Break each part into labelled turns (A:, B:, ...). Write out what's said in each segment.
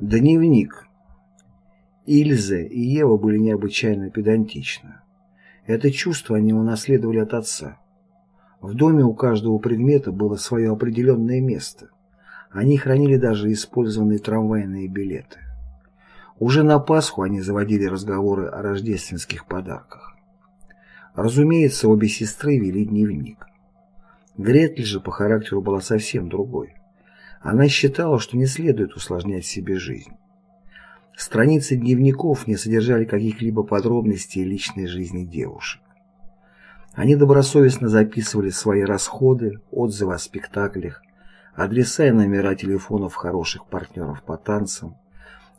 A: Дневник. Ильза и Ева были необычайно педантичны. Это чувство они унаследовали от отца. В доме у каждого предмета было свое определенное место. Они хранили даже использованные трамвайные билеты. Уже на Пасху они заводили разговоры о рождественских подарках. Разумеется, обе сестры вели дневник. Гретель же по характеру была совсем другой. Она считала, что не следует усложнять себе жизнь. Страницы дневников не содержали каких-либо подробностей личной жизни девушек. Они добросовестно записывали свои расходы, отзывы о спектаклях, адреса и номера телефонов хороших партнеров по танцам.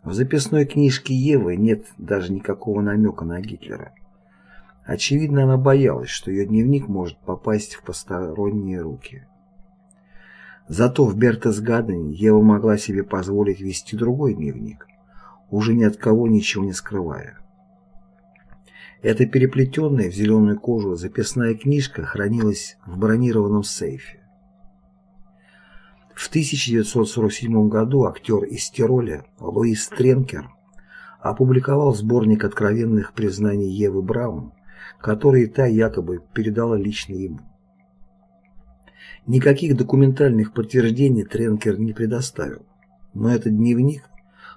A: В записной книжке Евы нет даже никакого намека на Гитлера. Очевидно, она боялась, что ее дневник может попасть в посторонние руки. Зато в Бертесгадене Ева могла себе позволить вести другой дневник, уже ни от кого ничего не скрывая. Эта переплетенная в зеленую кожу записная книжка хранилась в бронированном сейфе. В 1947 году актер из Тироля Луис Тренкер опубликовал сборник откровенных признаний Евы Браун, которые та якобы передала лично ему. Никаких документальных подтверждений Тренкер не предоставил, но этот дневник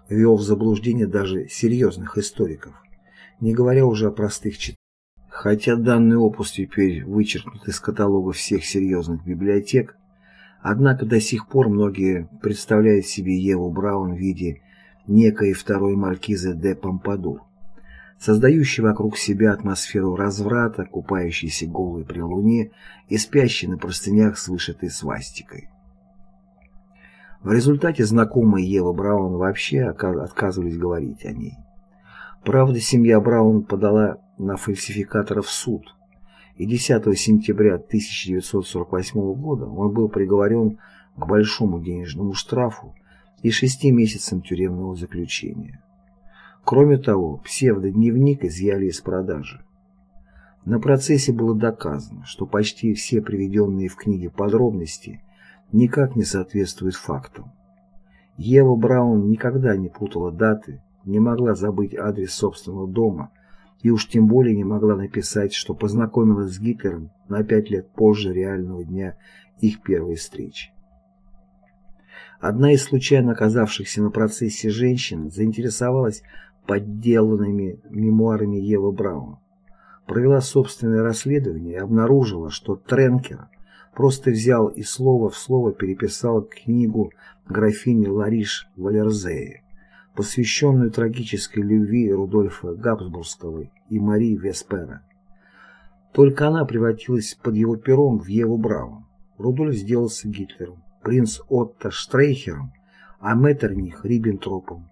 A: ввел в заблуждение даже серьезных историков, не говоря уже о простых читателях. Хотя данный опус теперь вычеркнут из каталога всех серьезных библиотек, однако до сих пор многие представляют себе Еву Браун в виде некой второй маркизы де Помпадур, создающий вокруг себя атмосферу разврата, купающейся голой при луне и спящей на простынях с вышитой свастикой. В результате знакомые Ева Браун вообще отказывались говорить о ней. Правда, семья Браун подала на фальсификатора в суд, и 10 сентября 1948 года он был приговорен к большому денежному штрафу и шести месяцам тюремного заключения. Кроме того, псевдодневник изъяли из продажи. На процессе было доказано, что почти все приведенные в книге подробности никак не соответствуют фактам. Ева Браун никогда не путала даты, не могла забыть адрес собственного дома и уж тем более не могла написать, что познакомилась с Гитлером на пять лет позже реального дня их первой встречи. Одна из случайно оказавшихся на процессе женщин заинтересовалась подделанными мемуарами Евы Браун. Провела собственное расследование и обнаружила, что Тренкер просто взял и слово в слово переписал книгу графини Лариш Валерзеи, посвященную трагической любви Рудольфа Габсбургского и Марии Веспера. Только она превратилась под его пером в Еву Браун. Рудольф сделался Гитлером, принц Отто Штрейхером, а Меттерних Риббентропом.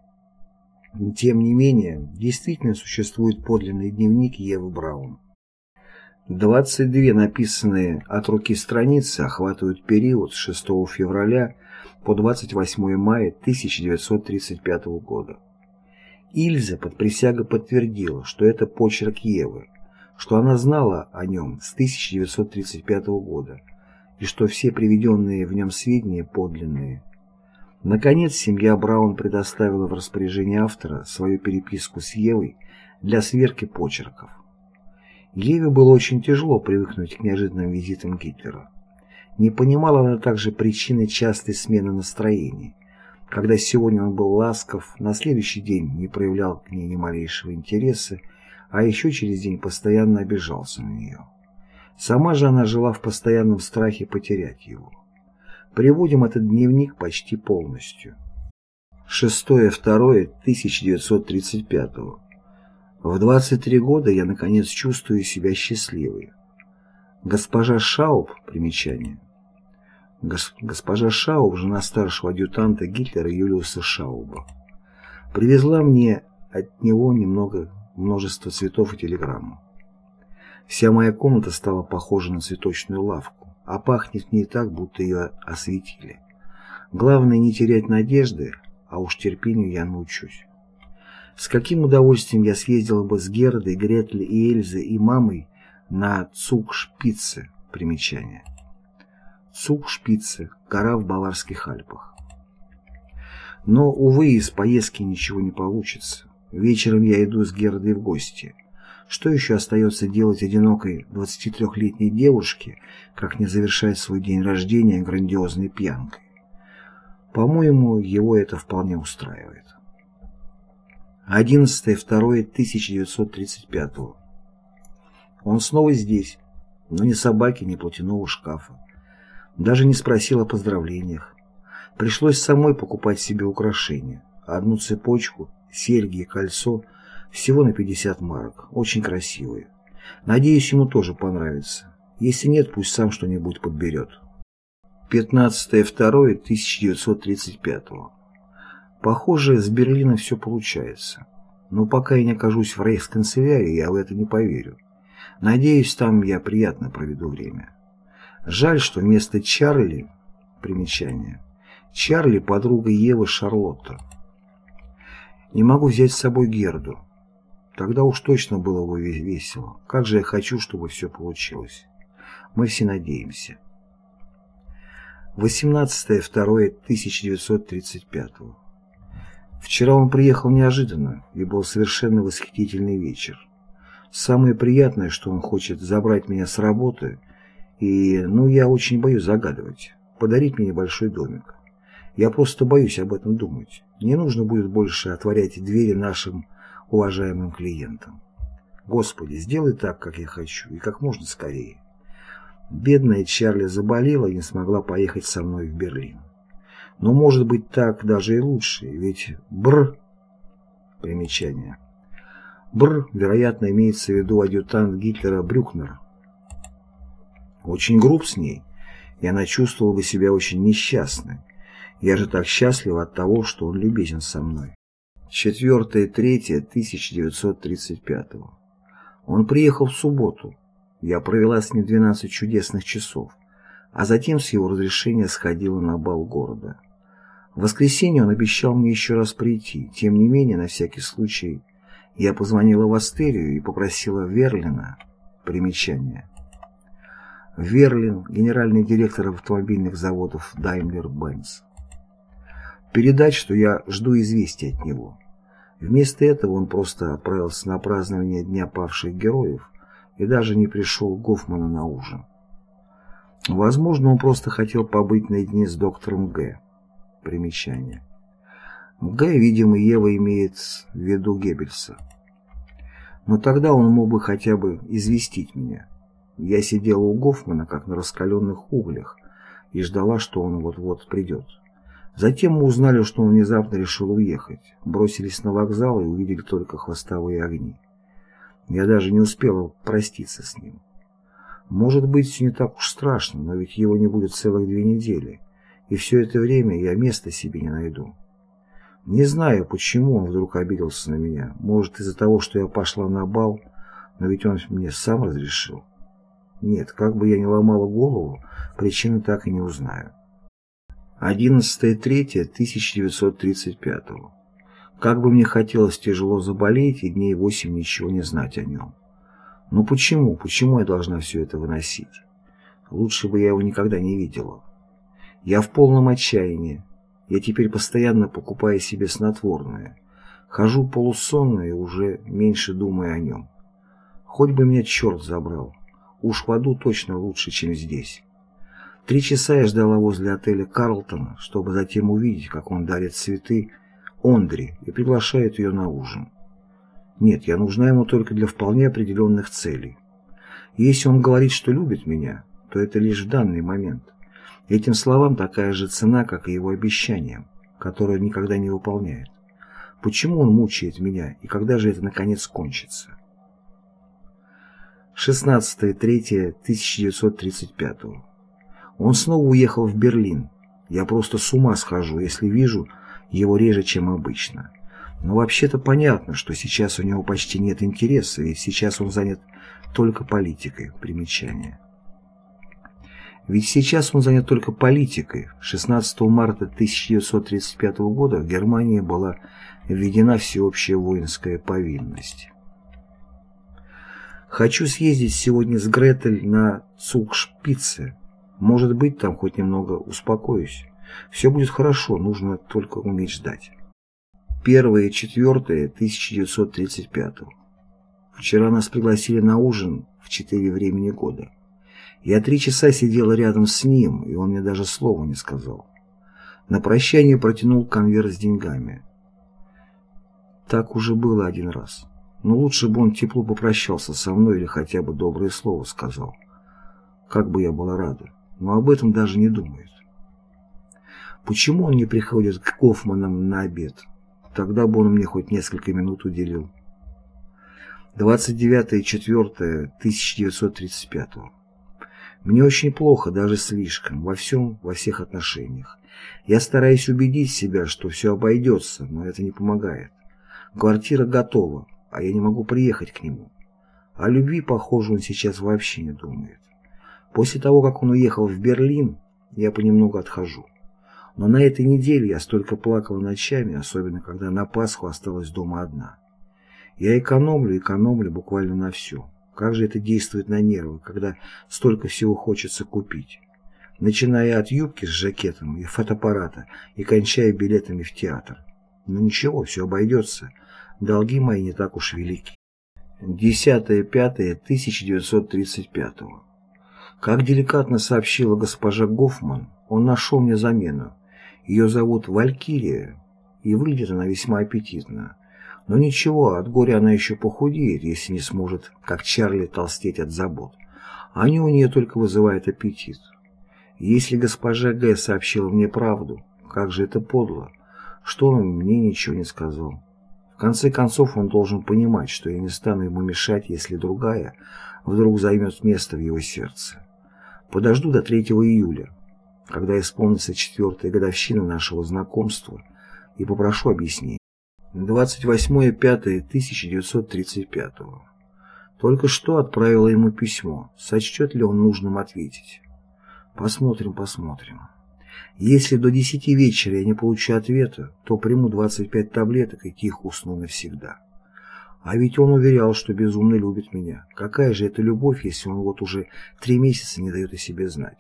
A: Тем не менее, действительно существует подлинный дневник Евы Браун. 22 написанные от руки страницы охватывают период с 6 февраля по 28 мая 1935 года. Ильза под присягой подтвердила, что это почерк Евы, что она знала о нем с 1935 года и что все приведенные в нем сведения подлинные. Наконец, семья Браун предоставила в распоряжение автора свою переписку с Евой для сверки почерков. Еве было очень тяжело привыкнуть к неожиданным визитам Гитлера. Не понимала она также причины частой смены настроений. Когда сегодня он был ласков, на следующий день не проявлял к ней ни малейшего интереса, а еще через день постоянно обижался на нее. Сама же она жила в постоянном страхе потерять его. Приводим этот дневник почти полностью. 6.2.1935. В 23 года я наконец чувствую себя счастливой. Госпожа Шауб, примечание. Гос, госпожа Шауб, жена старшего адъютанта Гитлера Юлиуса Шауба, привезла мне от него немного множество цветов и телеграмму. Вся моя комната стала похожа на цветочную лавку а пахнет не так, будто ее осветили. Главное не терять надежды, а уж терпению я научусь. С каким удовольствием я съездила бы с Гердой, Гретли и Эльзой и мамой на Цугшпице, примечание. Цугшпице, гора в Баварских Альпах. Но, увы, из поездки ничего не получится. Вечером я иду с Гердой в гости. Что еще остается делать одинокой 23-летней девушке, как не завершать свой день рождения грандиозной пьянкой? По-моему, его это вполне устраивает. 11.02.1935 Он снова здесь, но ни собаки, ни платяного шкафа. Даже не спросил о поздравлениях. Пришлось самой покупать себе украшения. Одну цепочку, серьги и кольцо всего на 50 марок. Очень красивые. Надеюсь, ему тоже понравится. Если нет, пусть сам что-нибудь подберет. 15.02.1935 Похоже, с Берлина все получается. Но пока я не окажусь в рейхсканцелярии, я в это не поверю. Надеюсь, там я приятно проведу время. Жаль, что вместо Чарли... Примечание. Чарли – подруга Евы Шарлотта. Не могу взять с собой Герду. Тогда уж точно было бы весело. Как же я хочу, чтобы все получилось. Мы все надеемся. 18.02.1935 Вчера он приехал неожиданно, и был совершенно восхитительный вечер. Самое приятное, что он хочет забрать меня с работы, и, ну, я очень боюсь загадывать, подарить мне небольшой домик. Я просто боюсь об этом думать. Не нужно будет больше отворять двери нашим уважаемым клиентам. Господи, сделай так, как я хочу, и как можно скорее. Бедная Чарли заболела и не смогла поехать со мной в Берлин. Но может быть так даже и лучше, ведь Бр... Примечание. Бр, вероятно, имеется в виду адъютант Гитлера Брюкнер. Очень груб с ней, и она чувствовала бы себя очень несчастной. Я же так счастлив от того, что он любезен со мной. 4-3-1935 Он приехал в субботу. Я провела с ним 12 чудесных часов, а затем с его разрешения сходила на бал города. В воскресенье он обещал мне еще раз прийти, тем не менее, на всякий случай, я позвонила в Астерию и попросила Верлина примечание. Верлин, генеральный директор автомобильных заводов Daimler-Benz. Передать, что я жду известия от него. Вместо этого он просто отправился на празднование Дня павших героев и даже не пришел Гофмана на ужин. Возможно, он просто хотел побыть наедине с доктором Г. Примечание. Г, видимо, Ева имеет в виду Геббельса. Но тогда он мог бы хотя бы известить меня. Я сидела у Гофмана, как на раскаленных углях, и ждала, что он вот-вот придет. Затем мы узнали, что он внезапно решил уехать. Бросились на вокзал и увидели только хвостовые огни. Я даже не успела проститься с ним. Может быть, все не так уж страшно, но ведь его не будет целых две недели и все это время я места себе не найду. Не знаю, почему он вдруг обиделся на меня. Может, из-за того, что я пошла на бал, но ведь он мне сам разрешил. Нет, как бы я ни ломала голову, причины так и не узнаю. 11.03.1935 Как бы мне хотелось тяжело заболеть и дней восемь ничего не знать о нем. Но почему, почему я должна все это выносить? Лучше бы я его никогда не видела. Я в полном отчаянии. Я теперь постоянно покупаю себе снотворное. Хожу полусонно уже меньше думаю о нем. Хоть бы меня черт забрал. Уж в аду точно лучше, чем здесь. Три часа я ждала возле отеля Карлтона, чтобы затем увидеть, как он дарит цветы Ондри и приглашает ее на ужин. Нет, я нужна ему только для вполне определенных целей. если он говорит, что любит меня, то это лишь в данный момент. Этим словам такая же цена, как и его обещаниям, которые он никогда не выполняет. Почему он мучает меня, и когда же это наконец кончится? 16.03.1935 Он снова уехал в Берлин. Я просто с ума схожу, если вижу его реже, чем обычно. Но вообще-то понятно, что сейчас у него почти нет интереса, ведь сейчас он занят только политикой. Примечание. Ведь сейчас он занят только политикой. 16 марта 1935 года в Германии была введена всеобщая воинская повинность. Хочу съездить сегодня с Гретель на Цугшпице. Может быть, там хоть немного успокоюсь. Все будет хорошо, нужно только уметь ждать. 1-4-1935 Вчера нас пригласили на ужин в 4 времени года. Я три часа сидела рядом с ним, и он мне даже слова не сказал. На прощание протянул конверт с деньгами. Так уже было один раз. Но лучше бы он тепло попрощался со мной или хотя бы доброе слово сказал. Как бы я была рада. Но об этом даже не думает. Почему он не приходит к Гофманам на обед? Тогда бы он мне хоть несколько минут уделил. 29.04.1935 Мне очень плохо, даже слишком, во всем, во всех отношениях. Я стараюсь убедить себя, что все обойдется, но это не помогает. Квартира готова, а я не могу приехать к нему. О любви, похоже, он сейчас вообще не думает. После того, как он уехал в Берлин, я понемногу отхожу. Но на этой неделе я столько плакала ночами, особенно когда на Пасху осталась дома одна. Я экономлю, экономлю буквально на все. Как же это действует на нервы, когда столько всего хочется купить. Начиная от юбки с жакетом и фотоаппарата и кончая билетами в театр. Но ничего, все обойдется. Долги мои не так уж велики. 10.05.1935 Как деликатно сообщила госпожа Гофман, он нашел мне замену. Ее зовут Валькирия, и выглядит она весьма аппетитно. Но ничего, от горя она еще похудеет, если не сможет, как Чарли, толстеть от забот. Они у нее только вызывают аппетит. Если госпожа Г. сообщила мне правду, как же это подло, что он мне ничего не сказал. В конце концов, он должен понимать, что я не стану ему мешать, если другая вдруг займет место в его сердце. Подожду до 3 июля, когда исполнится четвертая годовщина нашего знакомства, и попрошу объяснений. 28.05.1935 Только что отправила ему письмо. Сочтет ли он нужным ответить? Посмотрим, посмотрим. Если до 10 вечера я не получу ответа, то приму 25 таблеток и тихо усну навсегда. А ведь он уверял, что безумно любит меня. Какая же это любовь, если он вот уже три месяца не дает о себе знать?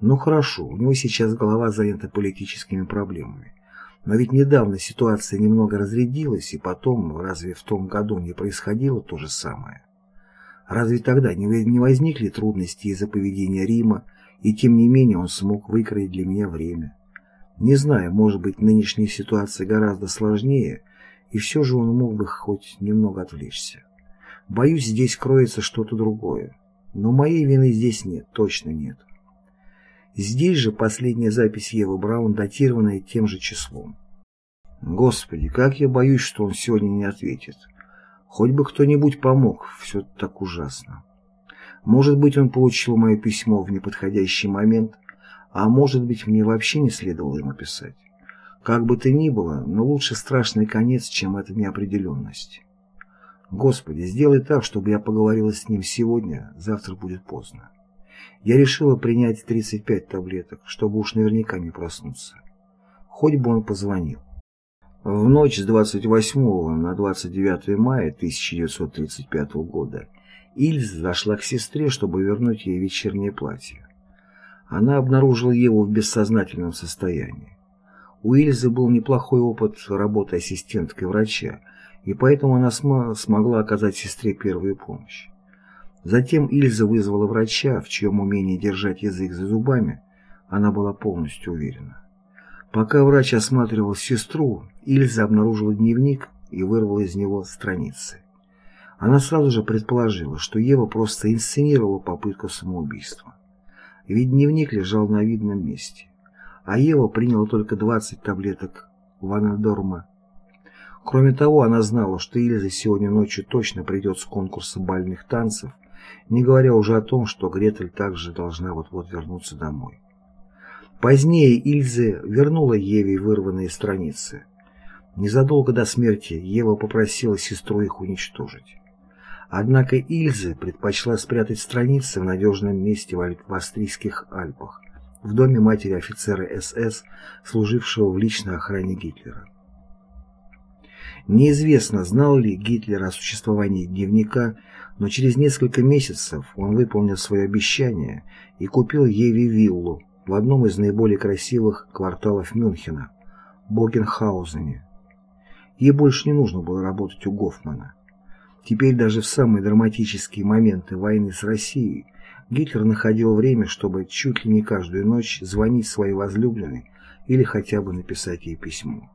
A: Ну хорошо, у него сейчас голова занята политическими проблемами. Но ведь недавно ситуация немного разрядилась, и потом, разве в том году не происходило то же самое? Разве тогда не возникли трудности из-за поведения Рима, и тем не менее он смог выкроить для меня время? Не знаю, может быть, нынешняя ситуация гораздо сложнее, и все же он мог бы хоть немного отвлечься. Боюсь, здесь кроется что-то другое. Но моей вины здесь нет, точно нет. Здесь же последняя запись Евы Браун, датированная тем же числом. Господи, как я боюсь, что он сегодня не ответит. Хоть бы кто-нибудь помог, все так ужасно. Может быть, он получил мое письмо в неподходящий момент, а может быть, мне вообще не следовало ему писать. Как бы то ни было, но лучше страшный конец, чем эта неопределенность. Господи, сделай так, чтобы я поговорила с ним сегодня, завтра будет поздно. Я решила принять 35 таблеток, чтобы уж наверняка не проснуться. Хоть бы он позвонил. В ночь с 28 на 29 мая 1935 года Ильз зашла к сестре, чтобы вернуть ей вечернее платье. Она обнаружила его в бессознательном состоянии. У Ильзы был неплохой опыт работы ассистенткой врача, и поэтому она см смогла оказать сестре первую помощь. Затем Ильза вызвала врача, в чьем умении держать язык за зубами она была полностью уверена. Пока врач осматривал сестру, Ильза обнаружила дневник и вырвала из него страницы. Она сразу же предположила, что Ева просто инсценировала попытку самоубийства. Ведь дневник лежал на видном месте. А Ева приняла только 20 таблеток ванадорма. Кроме того, она знала, что Ильза сегодня ночью точно придет с конкурса бальных танцев не говоря уже о том, что Гретель также должна вот-вот вернуться домой. Позднее Ильзе вернула Еве вырванные страницы. Незадолго до смерти Ева попросила сестру их уничтожить. Однако Ильзе предпочла спрятать страницы в надежном месте в австрийских Альпах, в доме матери офицера СС, служившего в личной охране Гитлера. Неизвестно, знал ли Гитлер о существовании дневника но через несколько месяцев он выполнил свое обещание и купил Еве виллу, в одном из наиболее красивых кварталов Мюнхена – Богенхаузене. Ей больше не нужно было работать у Гофмана. Теперь даже в самые драматические моменты войны с Россией Гитлер находил время, чтобы чуть ли не каждую ночь звонить своей возлюбленной или хотя бы написать ей письмо.